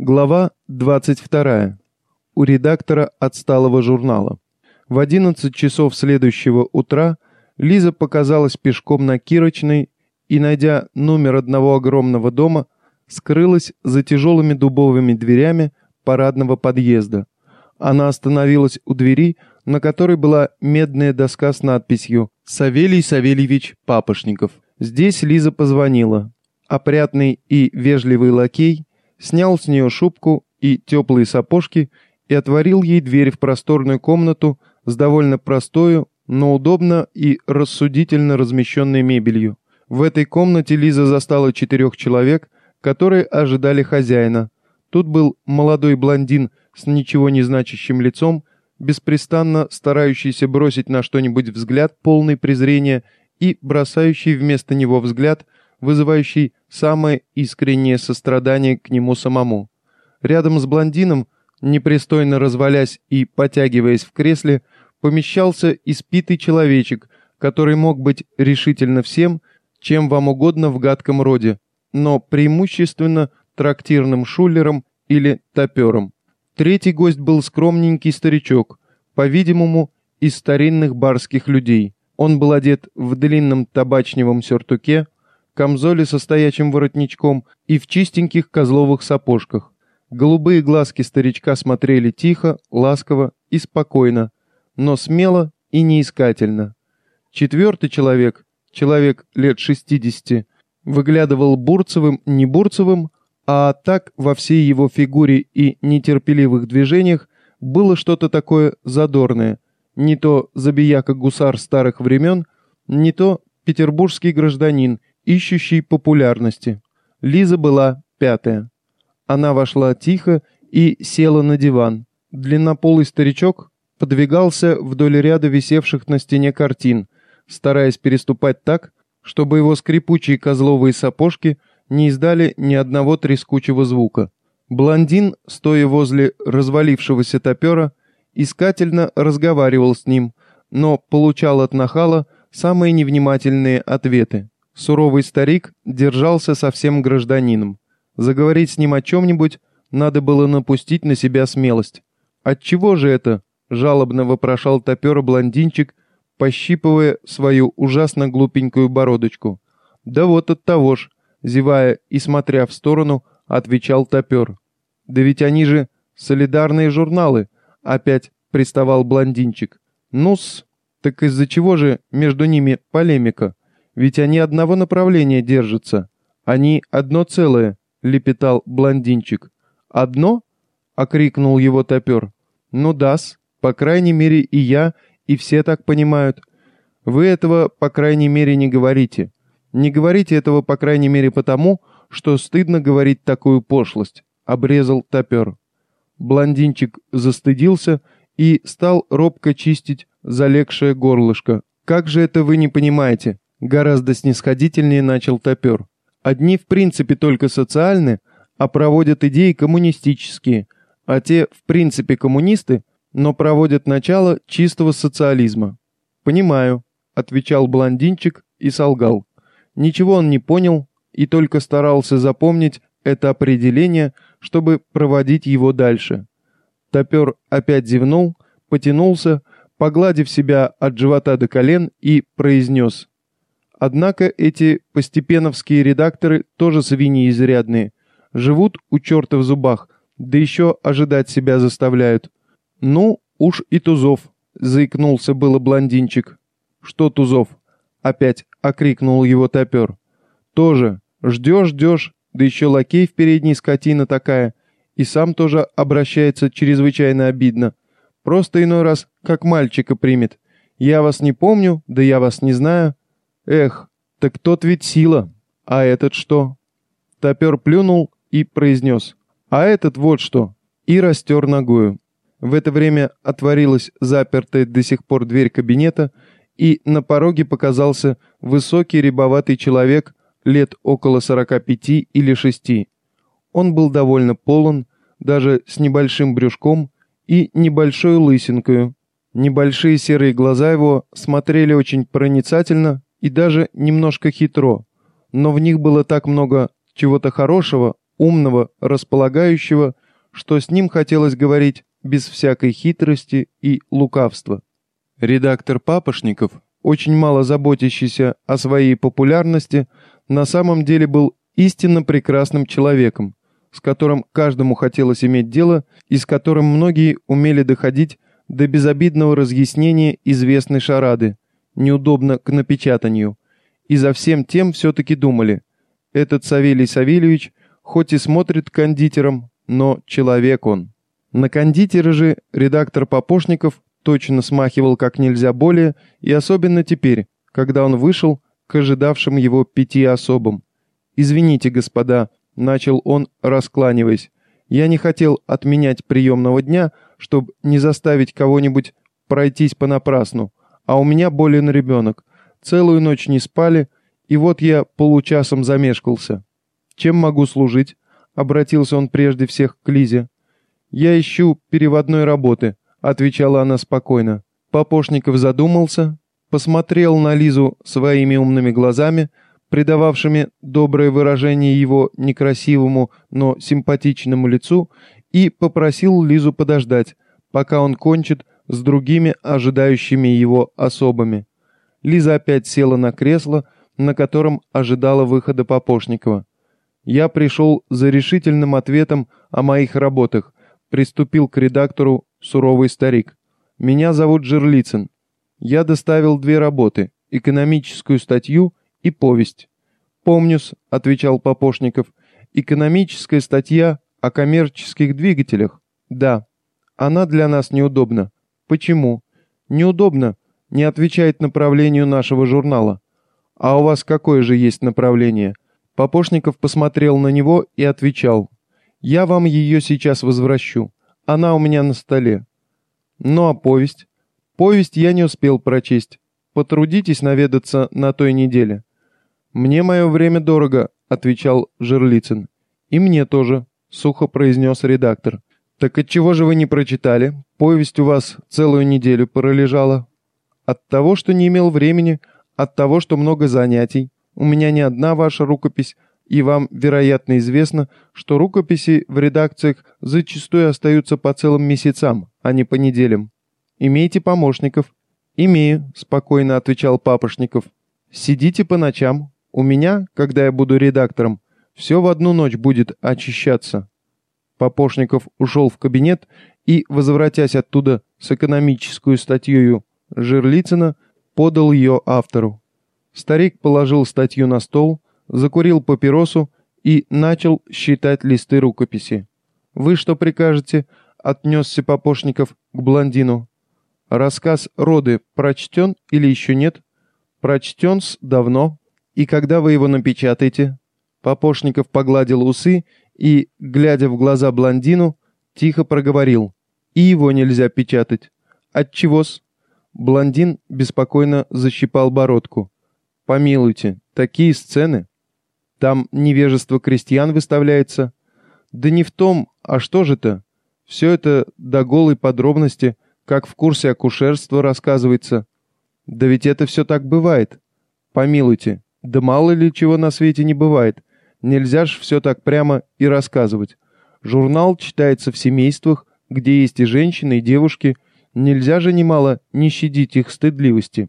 Глава 22. У редактора отсталого журнала. В 11 часов следующего утра Лиза показалась пешком на Кирочной и, найдя номер одного огромного дома, скрылась за тяжелыми дубовыми дверями парадного подъезда. Она остановилась у двери, на которой была медная доска с надписью «Савелий Савельевич Папошников». Здесь Лиза позвонила. Опрятный и вежливый лакей снял с нее шубку и теплые сапожки и отворил ей дверь в просторную комнату с довольно простою, но удобно и рассудительно размещенной мебелью. В этой комнате Лиза застала четырех человек, которые ожидали хозяина. Тут был молодой блондин с ничего не значащим лицом, беспрестанно старающийся бросить на что-нибудь взгляд полный презрения и бросающий вместо него взгляд – вызывающий самое искреннее сострадание к нему самому. Рядом с блондином, непристойно развалясь и потягиваясь в кресле, помещался испитый человечек, который мог быть решительно всем, чем вам угодно в гадком роде, но преимущественно трактирным шулером или топером. Третий гость был скромненький старичок, по-видимому, из старинных барских людей. Он был одет в длинном табачневом сюртуке, камзоле со стоячим воротничком и в чистеньких козловых сапожках. Голубые глазки старичка смотрели тихо, ласково и спокойно, но смело и неискательно. Четвертый человек, человек лет шестидесяти, выглядывал Бурцевым не Бурцевым, а так во всей его фигуре и нетерпеливых движениях было что-то такое задорное, не то забияка-гусар старых времен, не то петербургский гражданин, ищущий популярности. Лиза была пятая. Она вошла тихо и села на диван. Длиннополый старичок подвигался вдоль ряда висевших на стене картин, стараясь переступать так, чтобы его скрипучие козловые сапожки не издали ни одного трескучего звука. Блондин, стоя возле развалившегося топера, искательно разговаривал с ним, но получал от нахала самые невнимательные ответы. Суровый старик держался совсем гражданином. Заговорить с ним о чем-нибудь надо было напустить на себя смелость. «Отчего же это?» — жалобно вопрошал топера блондинчик, пощипывая свою ужасно глупенькую бородочку. «Да вот от того ж», — зевая и смотря в сторону, отвечал топер. «Да ведь они же солидарные журналы», — опять приставал блондинчик. «Ну-с, так из-за чего же между ними полемика?» Ведь они одного направления держатся. Они одно целое, лепетал блондинчик. Одно? окрикнул его топер. Ну дас, по крайней мере и я, и все так понимают. Вы этого, по крайней мере, не говорите. Не говорите этого, по крайней мере, потому, что стыдно говорить такую пошлость, обрезал топер. Блондинчик застыдился и стал робко чистить залегшее горлышко. «Как же это вы не понимаете? Гораздо снисходительнее начал топер. Одни в принципе только социальны, а проводят идеи коммунистические, а те в принципе коммунисты, но проводят начало чистого социализма. «Понимаю», — отвечал блондинчик и солгал. Ничего он не понял и только старался запомнить это определение, чтобы проводить его дальше. Топер опять зевнул, потянулся, погладив себя от живота до колен и произнес Однако эти постепеновские редакторы тоже свиньи изрядные. Живут у черта в зубах, да еще ожидать себя заставляют. Ну, уж и Тузов, заикнулся было блондинчик. Что Тузов? Опять окрикнул его топер. Тоже. Ждешь, ждешь, да еще лакей в передней скотина такая. И сам тоже обращается чрезвычайно обидно. Просто иной раз как мальчика примет. Я вас не помню, да я вас не знаю. Эх, так тот ведь сила. А этот что? Топер плюнул и произнес. А этот вот что. И растер ногою. В это время отворилась запертая до сих пор дверь кабинета, и на пороге показался высокий рябоватый человек лет около 45 или 6. Он был довольно полон, даже с небольшим брюшком и небольшой лысинкою. Небольшие серые глаза его смотрели очень проницательно и даже немножко хитро, но в них было так много чего-то хорошего, умного, располагающего, что с ним хотелось говорить без всякой хитрости и лукавства. Редактор Папошников, очень мало заботящийся о своей популярности, на самом деле был истинно прекрасным человеком, с которым каждому хотелось иметь дело и с которым многие умели доходить до безобидного разъяснения известной шарады, неудобно к напечатанию, и за всем тем все-таки думали, этот Савелий Савельевич хоть и смотрит кондитером, но человек он. На кондитера же редактор Попошников точно смахивал как нельзя более, и особенно теперь, когда он вышел к ожидавшим его пяти особам. «Извините, господа», — начал он, раскланиваясь, «я не хотел отменять приемного дня, чтобы не заставить кого-нибудь пройтись понапрасну, а у меня болен ребенок. Целую ночь не спали, и вот я получасом замешкался. Чем могу служить?» — обратился он прежде всех к Лизе. «Я ищу переводной работы», — отвечала она спокойно. Попошников задумался, посмотрел на Лизу своими умными глазами, придававшими доброе выражение его некрасивому, но симпатичному лицу, и попросил Лизу подождать, пока он кончит с другими ожидающими его особами. Лиза опять села на кресло, на котором ожидала выхода Попошникова. Я пришел за решительным ответом о моих работах, приступил к редактору суровый старик. Меня зовут Жерлицын. Я доставил две работы, экономическую статью и повесть. «Помнюс», — отвечал Попошников, — «экономическая статья о коммерческих двигателях. Да, она для нас неудобна. Почему? Неудобно, не отвечает направлению нашего журнала. А у вас какое же есть направление?» Попошников посмотрел на него и отвечал. «Я вам ее сейчас возвращу. Она у меня на столе». «Ну а повесть?» «Повесть я не успел прочесть. Потрудитесь наведаться на той неделе». «Мне мое время дорого», — отвечал Жерлицын. «И мне тоже», — сухо произнес редактор. «Так отчего же вы не прочитали? Повесть у вас целую неделю пролежала». «От того, что не имел времени, от того, что много занятий. У меня не одна ваша рукопись, и вам, вероятно, известно, что рукописи в редакциях зачастую остаются по целым месяцам, а не по неделям. Имеете помощников?» «Имею», — спокойно отвечал Папошников. «Сидите по ночам, у меня, когда я буду редактором, все в одну ночь будет очищаться». Попошников ушел в кабинет и, возвратясь оттуда с экономическую статьей Жирлицына, подал ее автору. Старик положил статью на стол, закурил папиросу и начал считать листы рукописи. «Вы что прикажете?» — отнесся Попошников к блондину. «Рассказ «Роды» прочтен или еще нет?» «Прочтен-с давно», «И когда вы его напечатаете?» Попошников погладил усы и, глядя в глаза блондину, тихо проговорил. «И его нельзя печатать». «Отчего-с?» Блондин беспокойно защипал бородку. «Помилуйте, такие сцены. Там невежество крестьян выставляется. Да не в том, а что же-то? Все это до голой подробности, как в курсе акушерства рассказывается. Да ведь это все так бывает. Помилуйте, да мало ли чего на свете не бывает. Нельзя ж все так прямо и рассказывать. Журнал читается в семействах, где есть и женщины, и девушки. Нельзя же немало не щадить их стыдливости.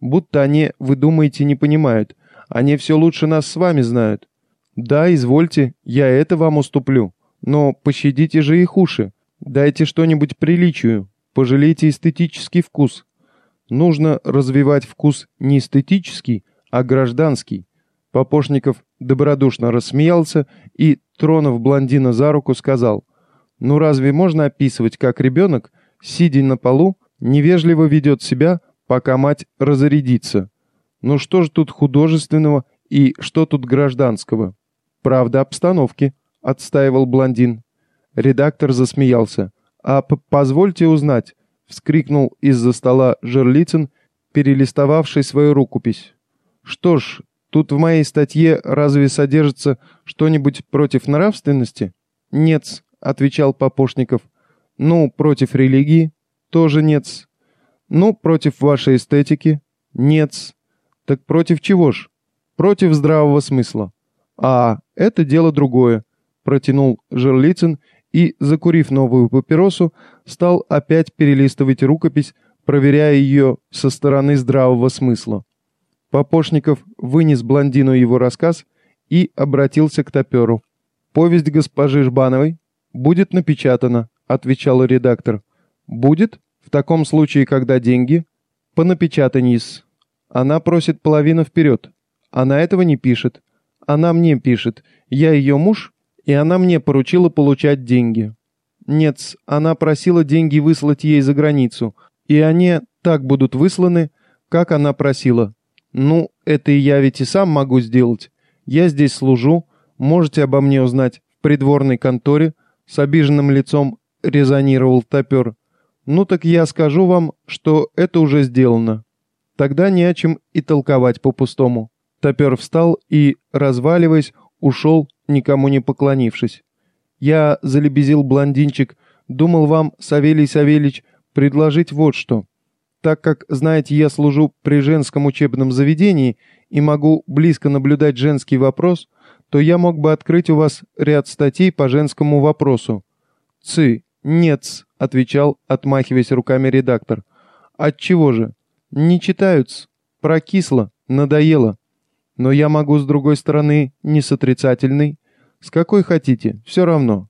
Будто они, вы думаете, не понимают. Они все лучше нас с вами знают. Да, извольте, я это вам уступлю. Но пощадите же их уши. Дайте что-нибудь приличию. Пожалейте эстетический вкус. Нужно развивать вкус не эстетический, а гражданский. Попошников добродушно рассмеялся и, тронув блондина за руку, сказал, «Ну разве можно описывать, как ребенок, сидя на полу, невежливо ведет себя, пока мать разрядится? Ну что же тут художественного и что тут гражданского?» «Правда обстановки», — отстаивал блондин. Редактор засмеялся. «А позвольте узнать», — вскрикнул из-за стола Жерлицын, перелистовавший свою рукопись. Что ж, тут в моей статье разве содержится что-нибудь против нравственности? Нет, отвечал Попошников. Ну, против религии? Тоже нет. Ну, против вашей эстетики? Нет. Так против чего ж? Против здравого смысла. А, это дело другое. протянул Жерлицын и, закурив новую папиросу, стал опять перелистывать рукопись, проверяя ее со стороны здравого смысла. Попошников вынес блондину его рассказ и обратился к топеру. «Повесть госпожи Жбановой будет напечатана», — отвечал редактор. «Будет? В таком случае, когда деньги?» «По напечатанье-с. Она просит половину вперед. Она этого не пишет. Она мне пишет. Я ее муж, и она мне поручила получать деньги. Нет, она просила деньги выслать ей за границу, и они так будут высланы, как она просила. Ну, это и я ведь и сам могу сделать. Я здесь служу, можете обо мне узнать в придворной конторе, с обиженным лицом резонировал топер. Ну так я скажу вам, что это уже сделано. Тогда не о чем и толковать по-пустому. Топер встал и, разваливаясь, ушел, никому не поклонившись. Я, залебезил блондинчик, думал вам, Савелий Савельич, предложить вот что. Так как, знаете, я служу при женском учебном заведении и могу близко наблюдать женский вопрос, то я мог бы открыть у вас ряд статей по женскому вопросу. «Цы, нет отвечал, отмахиваясь руками редактор. «Отчего же? Не читают-с. Прокисло, надоело. Но я могу, с другой стороны, не с отрицательной. С какой хотите, все равно».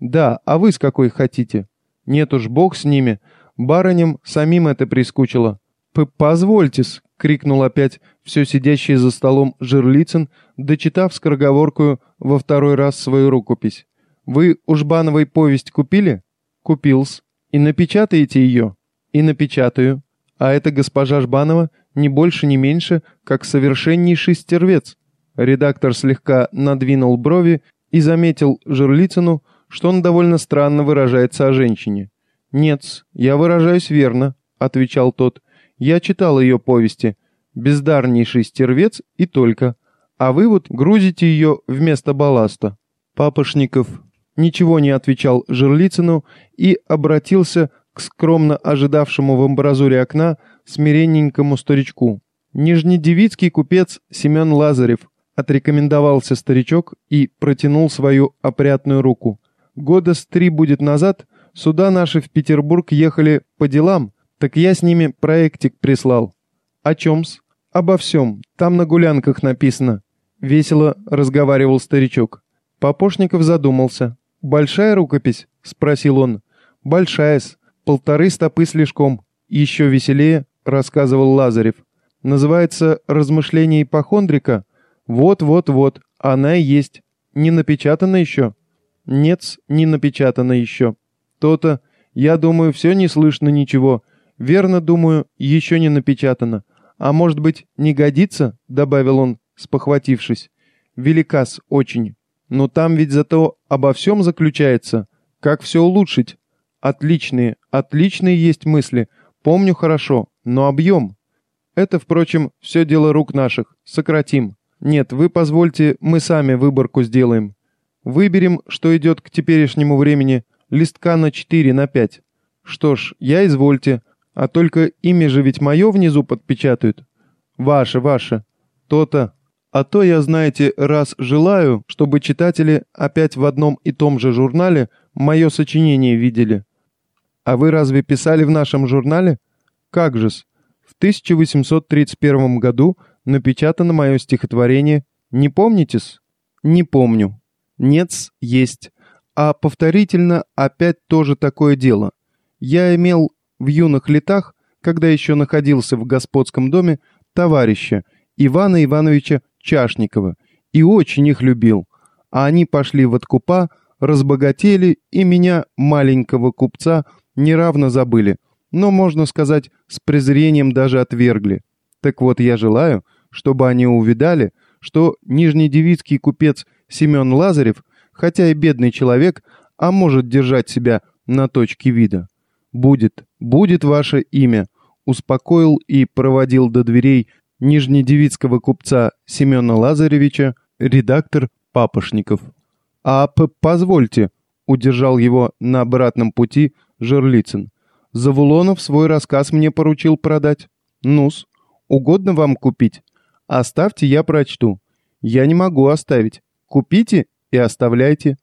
«Да, а вы с какой хотите?» «Нет уж, бог с ними. Барыням самим это прискучило». П «Позвольте-с!» — крикнул опять все сидящий за столом Жирлицын, дочитав скороговоркую во второй раз свою рукопись. «Вы у Жбановой повесть купили?» «Купил-с. И напечатаете ее?» «И напечатаю. А эта госпожа Жбанова не больше, не меньше, как совершеннейший стервец». Редактор слегка надвинул брови и заметил Жирлицыну, что он довольно странно выражается о женщине. «Нет, я выражаюсь верно», — отвечал тот. «Я читал ее повести. Бездарнейший стервец и только. А вы вот грузите ее вместо балласта». Папошников ничего не отвечал Жирлицыну и обратился к скромно ожидавшему в амбразуре окна смиренненькому старичку. Нижнедевицкий купец Семен Лазарев отрекомендовался старичок и протянул свою опрятную руку. Года с три будет назад сюда наши в Петербург ехали по делам, так я с ними проектик прислал. О чем-с? Обо всем. Там на гулянках написано. Весело разговаривал старичок. Попошников задумался. «Большая рукопись?» — спросил он. «Большая-с. Полторы стопы слишком. Еще веселее», — рассказывал Лазарев. «Называется «Размышления ипохондрика». Вот-вот-вот. Она и есть. Не напечатана еще?» «Нет, не напечатана еще. То-то. Я думаю, все не слышно ничего. Верно, думаю, еще не напечатано. А может быть, не годится?» — добавил он, спохватившись. «Великас очень. Но там ведь зато обо всем заключается. Как все улучшить? Отличные, отличные есть мысли. Помню хорошо, но объем. Это, впрочем, все дело рук наших. Сократим. Нет, вы позвольте, мы сами выборку сделаем. Выберем, что идет к теперешнему времени, листка на 4, на 5. Что ж, я извольте. А только имя же ведь мое внизу подпечатают. Ваше, ваше. То-то. А то я, знаете, раз желаю, чтобы читатели опять в одном и том же журнале мое сочинение видели. А вы разве писали в нашем журнале? Как же-с. В 1831 году напечатано мое стихотворение. Не помните-с? Не помню. Нет-с, есть. А повторительно опять тоже такое дело. Я имел в юных летах, когда еще находился в господском доме, товарища, Ивана Ивановича Чашникова, и очень их любил. А они пошли в откупа, разбогатели и меня, маленького купца, неравно забыли, но, можно сказать, с презрением даже отвергли. Так вот, я желаю, чтобы они увидали, что нижнедевицкий купец Семен Лазарев, хотя и бедный человек, а может держать себя на точке вида. Будет, будет ваше имя, успокоил и проводил до дверей нижнедевицкого купца Семена Лазаревича, редактор Папошников. «А позвольте», — удержал его на обратном пути Жерлицын. «Завулонов свой рассказ мне поручил продать. Нус, угодно вам купить? Оставьте, я прочту. Я не могу оставить. Купите и оставляйте».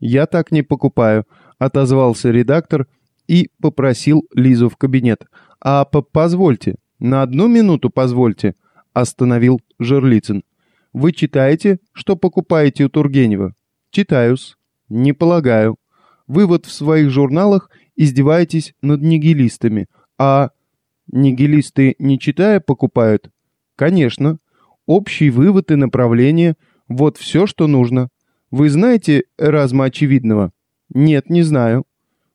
«Я так не покупаю», — отозвался редактор и попросил Лизу в кабинет. «А по позвольте, на одну минуту позвольте», — остановил Жерлицын. «Вы читаете, что покупаете у Тургенева?» «Читаюсь». «Не полагаю. Вы вот в своих журналах издеваетесь над нигилистами, а нигилисты, не читая, покупают?» «Конечно. Общий вывод и направление — вот все, что нужно. Вы знаете Эразма Очевидного?» «Нет, не знаю».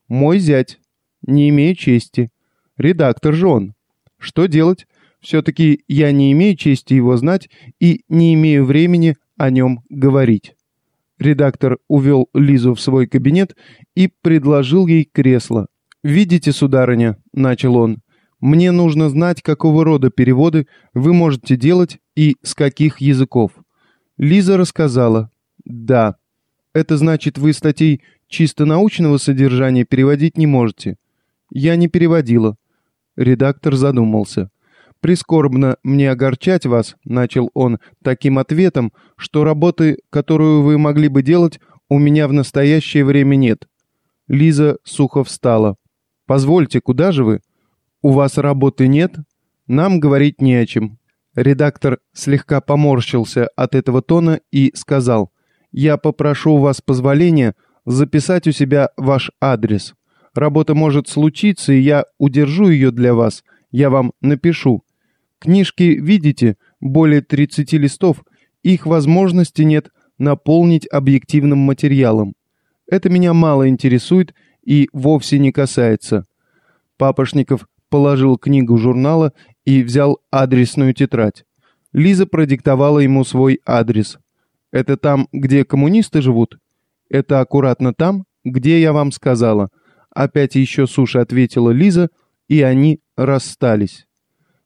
«Мой зять. Не имею чести. Редактор же он. Что делать? Все-таки я не имею чести его знать и не имею времени о нем говорить». Редактор увел Лизу в свой кабинет и предложил ей кресло. «Видите, сударыня», — начал он, — «мне нужно знать, какого рода переводы вы можете делать и с каких языков». Лиза рассказала. «Да. Это значит, вы статей чисто научного содержания переводить не можете». «Я не переводила». Редактор задумался. «Прискорбно мне огорчать вас», — начал он таким ответом, «что работы, которую вы могли бы делать, у меня в настоящее время нет». Лиза сухо встала. «Позвольте, куда же вы? У вас работы нет? Нам говорить не о чем». Редактор слегка поморщился от этого тона и сказал, «Я попрошу у вас позволения записать у себя ваш адрес. Работа может случиться, и я удержу ее для вас. Я вам напишу. Книжки, видите, более 30 листов, их возможности нет наполнить объективным материалом. Это меня мало интересует и вовсе не касается. Папошников положил книгу журнала и взял адресную тетрадь. Лиза продиктовала ему свой адрес. «Это там, где коммунисты живут?» «Это аккуратно там, где я вам сказала». Опять еще суши ответила Лиза, и они расстались.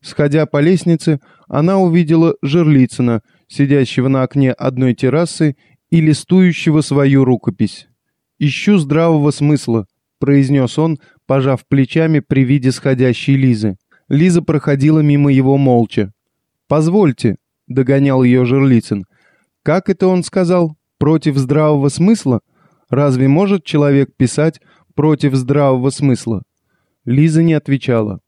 Сходя по лестнице, она увидела Жерлицына, сидящего на окне одной террасы и листующего свою рукопись. «Ищу здравого смысла», — произнес он, пожав плечами при виде сходящей Лизы. Лиза проходила мимо его молча. «Позвольте», — догонял ее Жерлицын. «Как это он сказал? Против здравого смысла? Разве может человек писать против здравого смысла?» Лиза не отвечала.